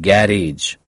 garage.